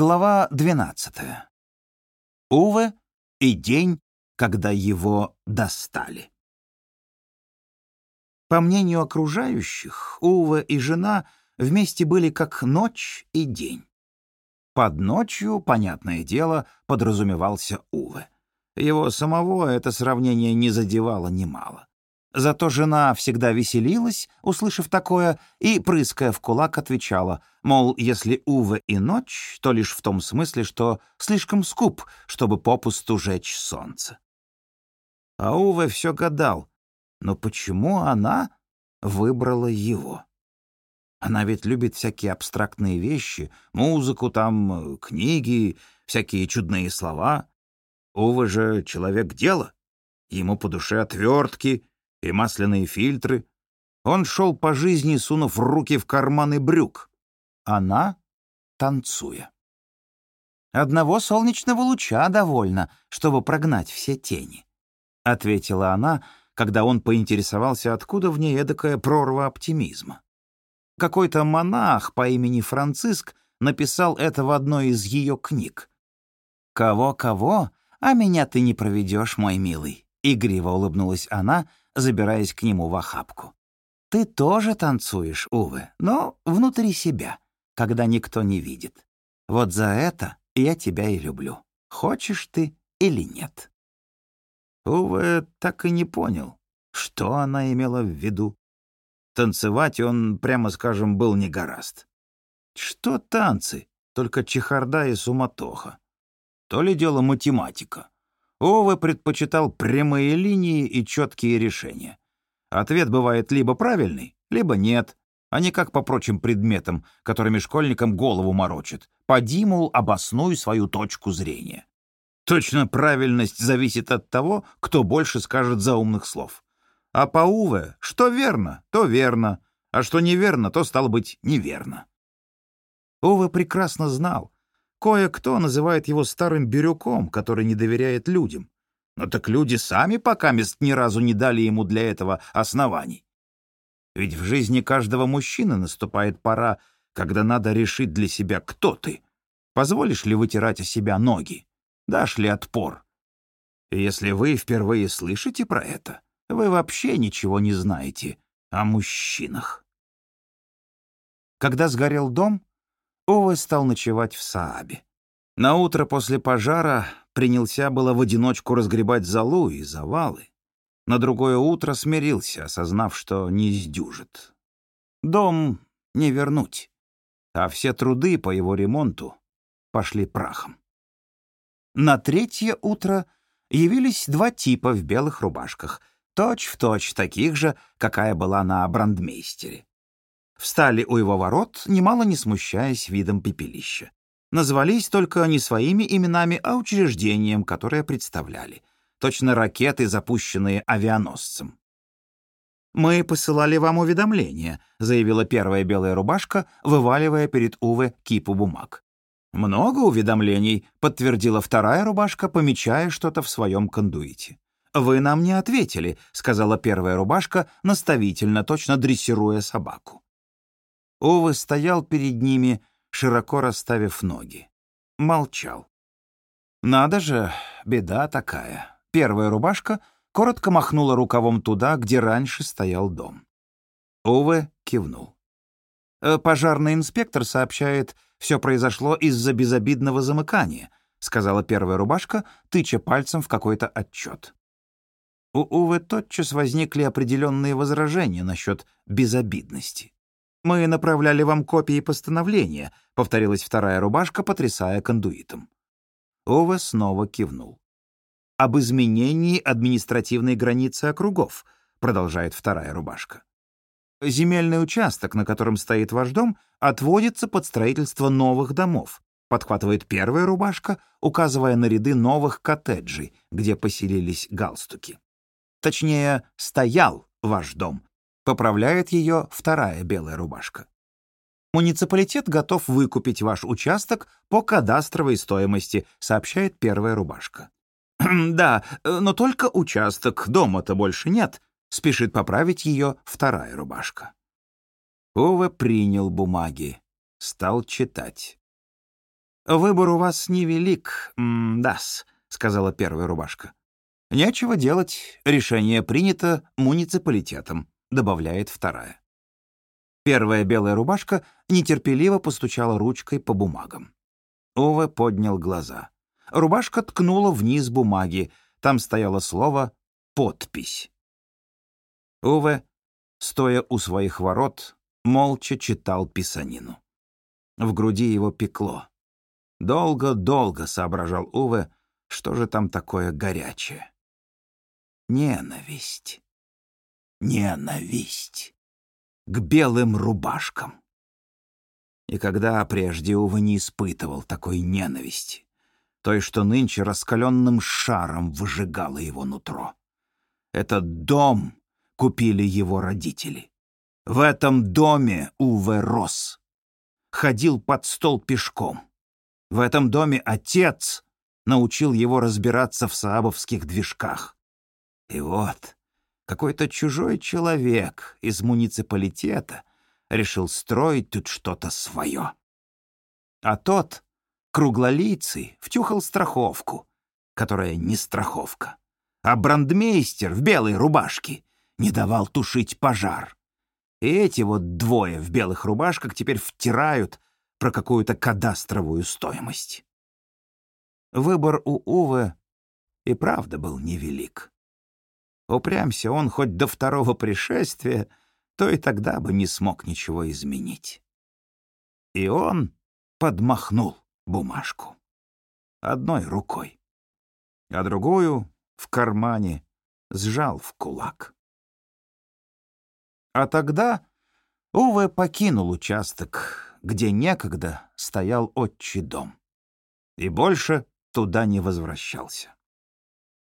Глава 12. Уве и день, когда его достали. По мнению окружающих, Уве и жена вместе были как ночь и день. Под ночью, понятное дело, подразумевался Уве. Его самого это сравнение не задевало немало. Зато жена всегда веселилась, услышав такое, и, прыская в кулак, отвечала, мол, если Уве и ночь, то лишь в том смысле, что слишком скуп, чтобы попусту жечь солнце. А Уве все гадал, но почему она выбрала его? Она ведь любит всякие абстрактные вещи, музыку там, книги, всякие чудные слова. Уве же человек дела. Ему по душе отвертки, и масляные фильтры. Он шел по жизни, сунув руки в карманы брюк. Она — танцуя. «Одного солнечного луча довольно, чтобы прогнать все тени», — ответила она, когда он поинтересовался, откуда в ней эдакая прорва оптимизма. Какой-то монах по имени Франциск написал это в одной из ее книг. «Кого-кого, а меня ты не проведешь, мой милый», — игриво улыбнулась она, забираясь к нему в охапку. «Ты тоже танцуешь, Уве, но внутри себя, когда никто не видит. Вот за это я тебя и люблю, хочешь ты или нет». Уве так и не понял, что она имела в виду. Танцевать он, прямо скажем, был не гораст. Что танцы, только чехарда и суматоха. То ли дело математика. Ова предпочитал прямые линии и четкие решения. Ответ бывает либо правильный, либо нет, а не как по прочим предметам, которыми школьникам голову морочат. Поди, мол, обоснуй свою точку зрения. Точно правильность зависит от того, кто больше скажет заумных слов. А по Уве, что верно, то верно, а что неверно, то, стало быть, неверно. Уве прекрасно знал, Кое-кто называет его старым бирюком, который не доверяет людям. Но так люди сами пока мест ни разу не дали ему для этого оснований. Ведь в жизни каждого мужчины наступает пора, когда надо решить для себя, кто ты. Позволишь ли вытирать о себя ноги? Дашь ли отпор? И если вы впервые слышите про это, вы вообще ничего не знаете о мужчинах. Когда сгорел дом, Ова стал ночевать в Саабе. На утро после пожара принялся было в одиночку разгребать залу и завалы. На другое утро смирился, осознав, что не сдюжит. Дом не вернуть, а все труды по его ремонту пошли прахом. На третье утро явились два типа в белых рубашках, точь-в-точь точь таких же, какая была на брандмейстере встали у его ворот, немало не смущаясь видом пепелища. Назвались только не своими именами, а учреждением, которое представляли. Точно ракеты, запущенные авианосцем. «Мы посылали вам уведомление», — заявила первая белая рубашка, вываливая перед Уве кипу бумаг. «Много уведомлений», — подтвердила вторая рубашка, помечая что-то в своем кондуите. «Вы нам не ответили», — сказала первая рубашка, наставительно, точно дрессируя собаку. Ова стоял перед ними, широко расставив ноги. Молчал. «Надо же, беда такая». Первая рубашка коротко махнула рукавом туда, где раньше стоял дом. Уве кивнул. «Э, «Пожарный инспектор сообщает, все произошло из-за безобидного замыкания», сказала первая рубашка, тыча пальцем в какой-то отчет. У Уве тотчас возникли определенные возражения насчет безобидности. «Мы направляли вам копии постановления», — повторилась вторая рубашка, потрясая кондуитом. Ова снова кивнул. «Об изменении административной границы округов», — продолжает вторая рубашка. «Земельный участок, на котором стоит ваш дом, отводится под строительство новых домов», — подхватывает первая рубашка, указывая на ряды новых коттеджей, где поселились галстуки. Точнее, стоял ваш дом, Поправляет ее вторая белая рубашка. Муниципалитет готов выкупить ваш участок по кадастровой стоимости, сообщает первая рубашка. Да, но только участок, дома-то больше нет, спешит поправить ее вторая рубашка. Ова принял бумаги, стал читать. «Выбор у вас невелик, дас», — сказала первая рубашка. «Нечего делать, решение принято муниципалитетом», — добавляет вторая. Первая белая рубашка нетерпеливо постучала ручкой по бумагам. Уве поднял глаза. Рубашка ткнула вниз бумаги. Там стояло слово «подпись». Уве, стоя у своих ворот, молча читал писанину. В груди его пекло. Долго-долго соображал Уве, что же там такое горячее. Ненависть. Ненависть. К белым рубашкам. И когда прежде Уве не испытывал такой ненависти, той, что нынче раскаленным шаром выжигало его нутро. Этот дом купили его родители. В этом доме Уве рос. Ходил под стол пешком. В этом доме отец научил его разбираться в саабовских движках. И вот какой-то чужой человек из муниципалитета решил строить тут что-то свое. А тот, круглолицый, втюхал страховку, которая не страховка. А брандмейстер в белой рубашке не давал тушить пожар. И эти вот двое в белых рубашках теперь втирают про какую-то кадастровую стоимость. Выбор у Уве и правда был невелик. Упрямся он хоть до второго пришествия, то и тогда бы не смог ничего изменить. И он подмахнул бумажку. Одной рукой. А другую в кармане сжал в кулак. А тогда Уве покинул участок, где некогда стоял отчий дом. И больше туда не возвращался.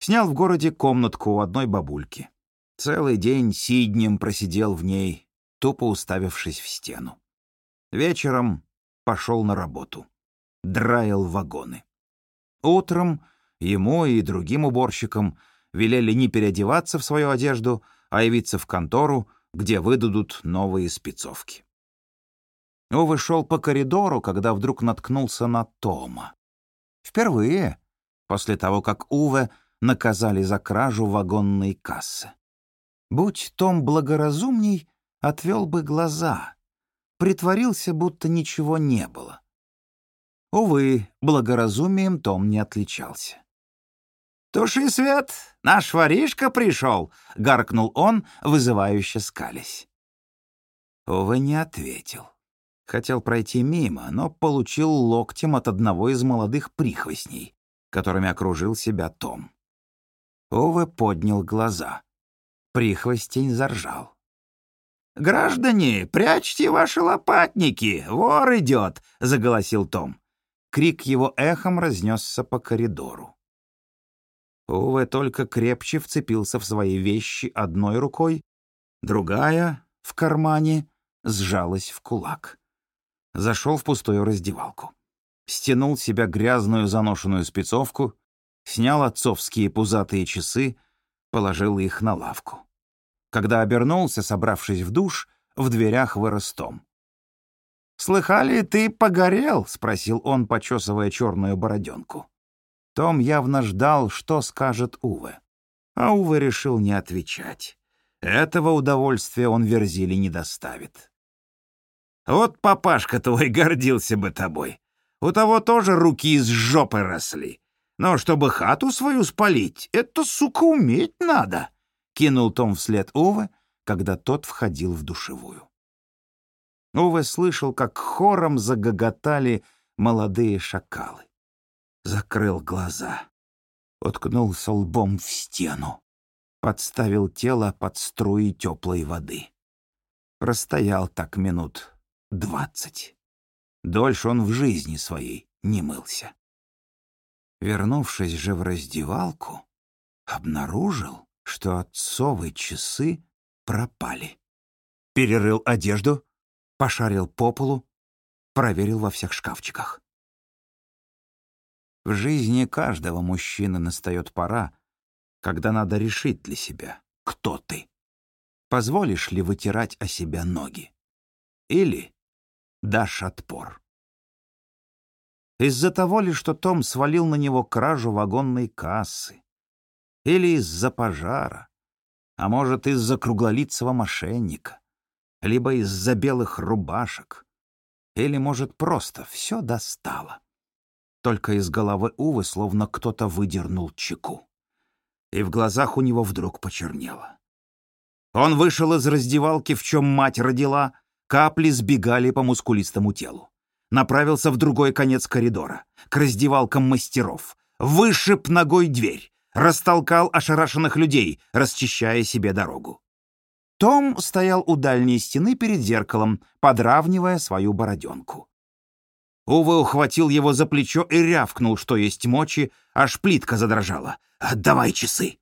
Снял в городе комнатку у одной бабульки. Целый день сиднем просидел в ней, тупо уставившись в стену. Вечером пошел на работу. Драил вагоны. Утром ему и другим уборщикам велели не переодеваться в свою одежду, а явиться в контору, где выдадут новые спецовки. Увы шел по коридору, когда вдруг наткнулся на Тома. Впервые, после того, как Уве наказали за кражу вагонной кассы. Будь Том благоразумней, отвел бы глаза, притворился, будто ничего не было. Увы, благоразумием Том не отличался. «Туши свет! Наш воришка пришел!» — гаркнул он, вызывающе скались. Увы не ответил. Хотел пройти мимо, но получил локтем от одного из молодых прихвостней, которыми окружил себя Том. Уве поднял глаза. Прихвостень заржал. «Граждане, прячьте ваши лопатники! Вор идет!» — заголосил Том. Крик его эхом разнесся по коридору. Уве только крепче вцепился в свои вещи одной рукой, другая, в кармане, сжалась в кулак. Зашел в пустую раздевалку. Стянул себя грязную заношенную спецовку, снял отцовские пузатые часы, положил их на лавку. Когда обернулся, собравшись в душ, в дверях вырос Том. «Слыхали, ты погорел?» — спросил он, почесывая черную бороденку. Том явно ждал, что скажет Уве. А Уве решил не отвечать. Этого удовольствия он Верзили не доставит. «Вот папашка твой гордился бы тобой. У того тоже руки из жопы росли. Но чтобы хату свою спалить, это, сука, уметь надо!» Кинул Том вслед Уве, когда тот входил в душевую. Уве слышал, как хором загоготали молодые шакалы закрыл глаза, уткнулся лбом в стену, подставил тело под струи теплой воды. Простоял так минут двадцать. Дольше он в жизни своей не мылся. Вернувшись же в раздевалку, обнаружил, что отцовы часы пропали. Перерыл одежду, пошарил по полу, проверил во всех шкафчиках. В жизни каждого мужчины настает пора, когда надо решить для себя, кто ты. Позволишь ли вытирать о себя ноги? Или дашь отпор? Из-за того ли, что Том свалил на него кражу вагонной кассы? Или из-за пожара? А может, из-за круглолицего мошенника? Либо из-за белых рубашек? Или, может, просто все достало? Только из головы Увы словно кто-то выдернул чеку. И в глазах у него вдруг почернело. Он вышел из раздевалки, в чем мать родила, капли сбегали по мускулистому телу направился в другой конец коридора, к раздевалкам мастеров, вышиб ногой дверь, растолкал ошарашенных людей, расчищая себе дорогу. Том стоял у дальней стены перед зеркалом, подравнивая свою бороденку. Увы ухватил его за плечо и рявкнул, что есть мочи, аж плитка задрожала. «Отдавай часы!»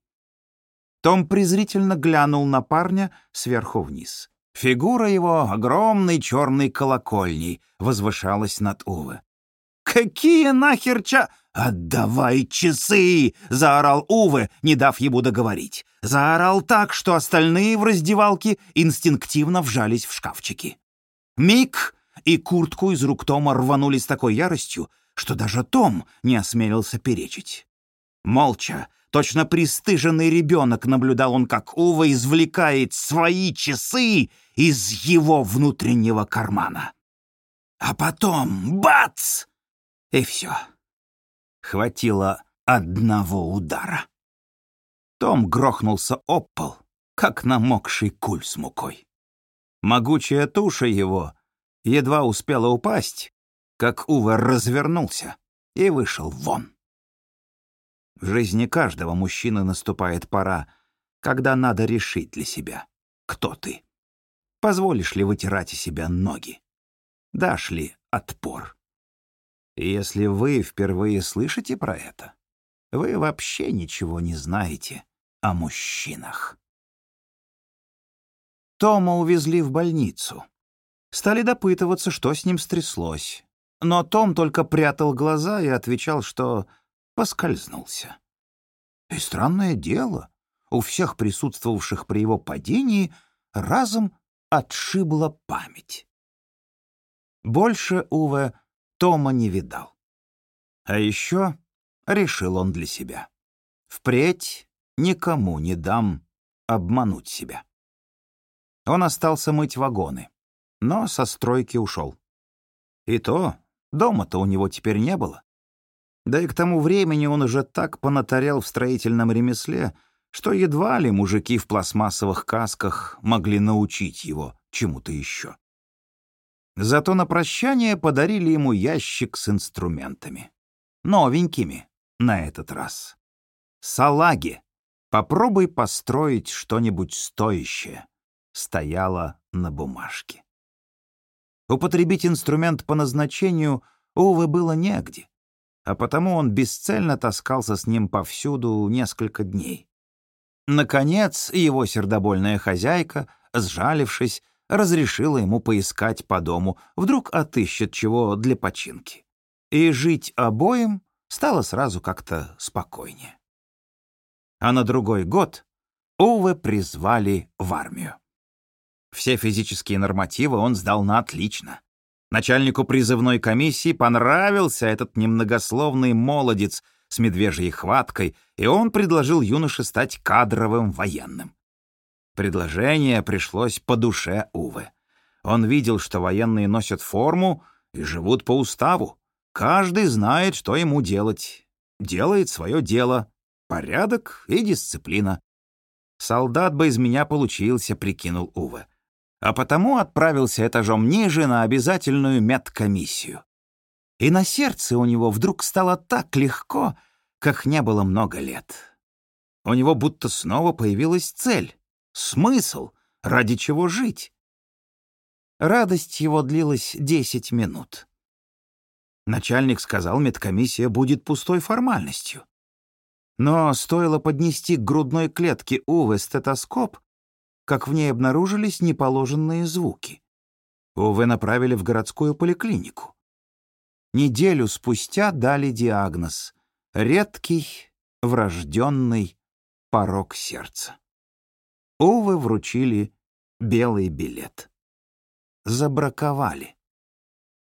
Том презрительно глянул на парня сверху вниз. Фигура его, огромной черной колокольней, возвышалась над Уве. «Какие нахер ча...» «Отдавай часы!» — заорал Уве, не дав ему договорить. Заорал так, что остальные в раздевалке инстинктивно вжались в шкафчики. Миг, и куртку из рук Тома рванули с такой яростью, что даже Том не осмелился перечить. Молча, точно пристыженный ребенок, наблюдал он, как Ува извлекает свои часы из его внутреннего кармана. А потом — бац! И все. Хватило одного удара. Том грохнулся об пол, как намокший куль с мукой. Могучая туша его едва успела упасть, как Ува развернулся и вышел вон. В жизни каждого мужчины наступает пора, когда надо решить для себя, кто ты. Позволишь ли вытирать из себя ноги? Дашь ли отпор? Если вы впервые слышите про это, вы вообще ничего не знаете о мужчинах. Тома увезли в больницу. Стали допытываться, что с ним стряслось. Но Том только прятал глаза и отвечал, что поскользнулся. И странное дело, у всех присутствовавших при его падении разом отшибла память. Больше Уве Тома не видал. А еще решил он для себя. Впредь никому не дам обмануть себя. Он остался мыть вагоны, но со стройки ушел. И то дома-то у него теперь не было. Да и к тому времени он уже так понатарял в строительном ремесле, что едва ли мужики в пластмассовых касках могли научить его чему-то еще. Зато на прощание подарили ему ящик с инструментами. Новенькими на этот раз. Салаги. Попробуй построить что-нибудь стоящее. Стояла на бумажке. Употребить инструмент по назначению, увы, было негде, а потому он бесцельно таскался с ним повсюду несколько дней. Наконец, его сердобольная хозяйка, сжалившись, разрешила ему поискать по дому, вдруг отыщет чего для починки. И жить обоим стало сразу как-то спокойнее. А на другой год Уве призвали в армию. Все физические нормативы он сдал на отлично. Начальнику призывной комиссии понравился этот немногословный молодец — с медвежьей хваткой, и он предложил юноше стать кадровым военным. Предложение пришлось по душе Увы. Он видел, что военные носят форму и живут по уставу. Каждый знает, что ему делать. Делает свое дело. Порядок и дисциплина. Солдат бы из меня получился, прикинул Уве. А потому отправился этажом ниже на обязательную медкомиссию и на сердце у него вдруг стало так легко, как не было много лет. У него будто снова появилась цель, смысл, ради чего жить. Радость его длилась десять минут. Начальник сказал, медкомиссия будет пустой формальностью. Но стоило поднести к грудной клетке Увы стетоскоп, как в ней обнаружились неположенные звуки. Увы направили в городскую поликлинику. Неделю спустя дали диагноз — редкий, врожденный порог сердца. Увы вручили белый билет. Забраковали.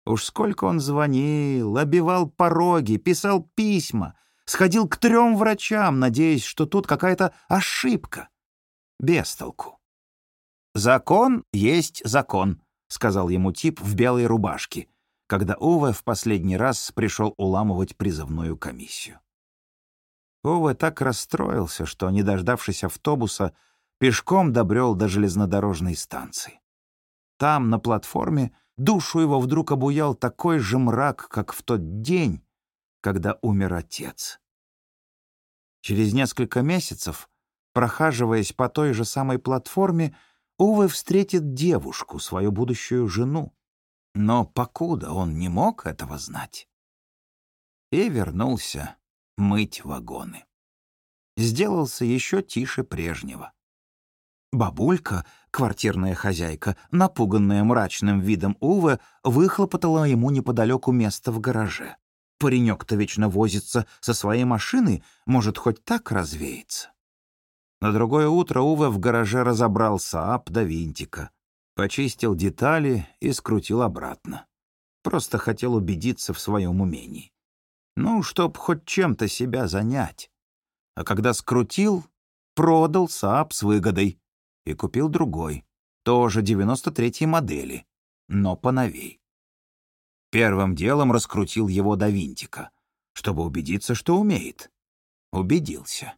Уж сколько он звонил, обивал пороги, писал письма, сходил к трем врачам, надеясь, что тут какая-то ошибка. Без толку. «Закон есть закон», — сказал ему тип в белой рубашке, когда Уве в последний раз пришел уламывать призывную комиссию. Уве так расстроился, что, не дождавшись автобуса, пешком добрел до железнодорожной станции. Там, на платформе, душу его вдруг обуял такой же мрак, как в тот день, когда умер отец. Через несколько месяцев, прохаживаясь по той же самой платформе, Уве встретит девушку, свою будущую жену. Но покуда он не мог этого знать. И вернулся мыть вагоны. Сделался еще тише прежнего. Бабулька, квартирная хозяйка, напуганная мрачным видом Уве, выхлопотала ему неподалеку место в гараже. Паренек-то вечно возится со своей машиной, может, хоть так развеется. На другое утро Уве в гараже разобрал Саап до винтика, почистил детали и скрутил обратно. Просто хотел убедиться в своем умении. Ну, чтоб хоть чем-то себя занять. А когда скрутил, продал Саап с выгодой и купил другой, тоже 93-й модели, но поновей. Первым делом раскрутил его до винтика, чтобы убедиться, что умеет. Убедился.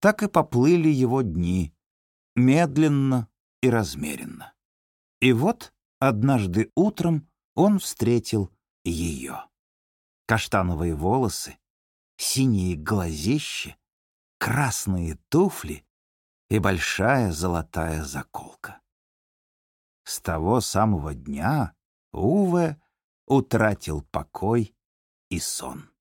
Так и поплыли его дни, медленно и размеренно. И вот однажды утром он встретил ее. Каштановые волосы, синие глазища, красные туфли и большая золотая заколка. С того самого дня Уве утратил покой и сон.